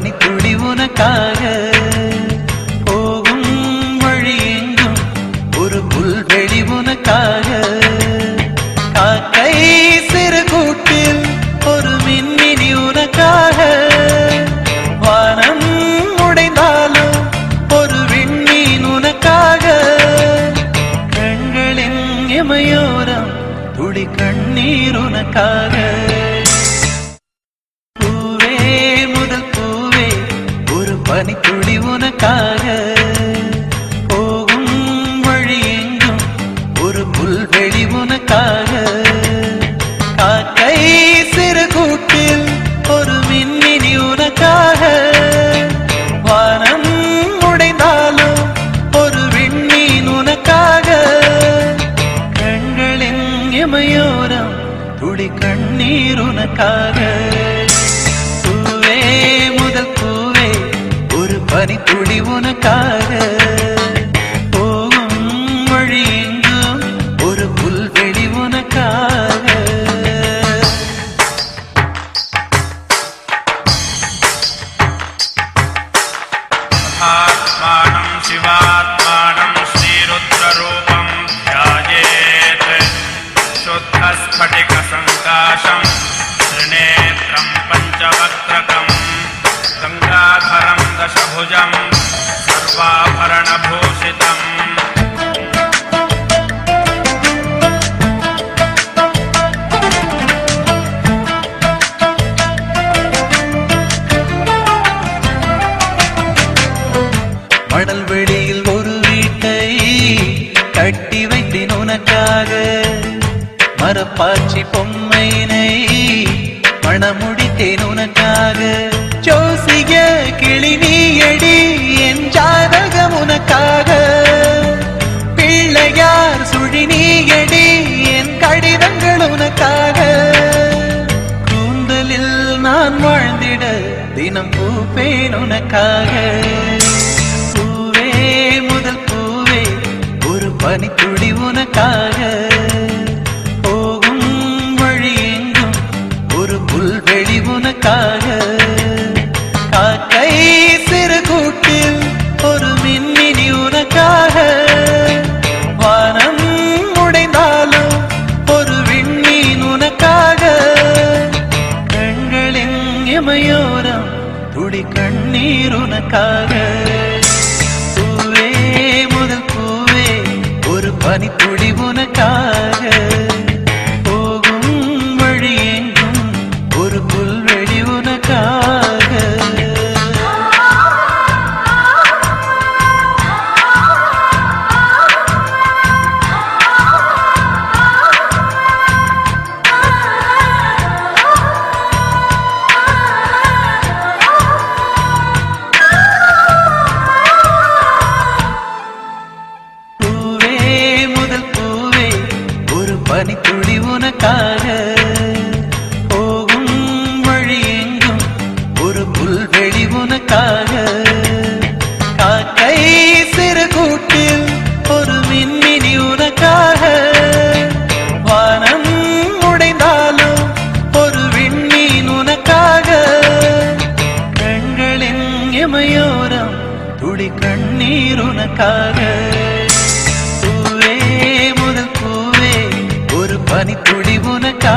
பனித்துளி உனக்காக போகும் வழி எங்கும் ஒரு புல்வெளி உனக்காக. காக்கை சிறு கூட்டில் ஒரு மின்மினி உனக்காக. வானம் உடைந்தாலும் ஒரு விண்மீன் உனக்காக. கண்களின் இமையோரம் துளி கண்ணீர் உனக்காக. பனித்துளி உனக்காக போகும் வழி எங்கும் ஒரு புல்வெளி உனக்காக. காக்கை சிறு கூட்டில் ஒரு மின்னினி உனக்காக. வானம் உடைந்தாலும் ஒரு விண்மீன் உனக்காக. கண்களின் இமையோரம் துளி கண்ணீர் உனக்காக. பனித்துளி உனக்காக போகும் வழி எங்கும் ஒரு புல்வெளி உனக்காக आत्मानं शिवात्मानं श्रीरुद्ररूपं ध्यायेत् शुद्धस्फटिकसङ्काशं त्रिनेत्रं पञ्चवक्त्रकम् गङ्गाधरं दशभुजं सर्वाभरणभूषितम् மணல் வெளியில் ஒரு வீட்டை கட்டி வைத்தேன் உனக்காக மரப்பாச்சி பொம்மையினை மணமுடித்தேன் உனக்காக ஜோசிய கிளி நீயடி என் ஜாதகம் உனக்காக. பிள்ளையார் சுழி நீயடி என் கடிதங்கள் உனக்காக. கூந்தலில் நான் வாழ்ந்திட தினம் பூப்பேன் உனக்காக. பூவே முதல் பூவே ஒரு பனித்துளி இமையோரம் துளி கண்ணீர் உனக்காக. பூவே முதல் பூவே ஒரு பனித்துளி உனக்காக. போகும் வழி எங்கும் ஒரு புல்வெளி உனக்காக. பனித்துளி உனக்காக போகும் வழி எங்கும் ஒரு புல்வெளி உனக்காக. காக்கை சிறு கூட்டில் ஒரு மின்மினி உனக்காக. வானம் உடைந்தாலும் ஒரு விண்மீன் உனக்காக. கண்களின் இமையோரம் துளி கண்ணீர் உனக்காக. பனித்துளி உனக்கா?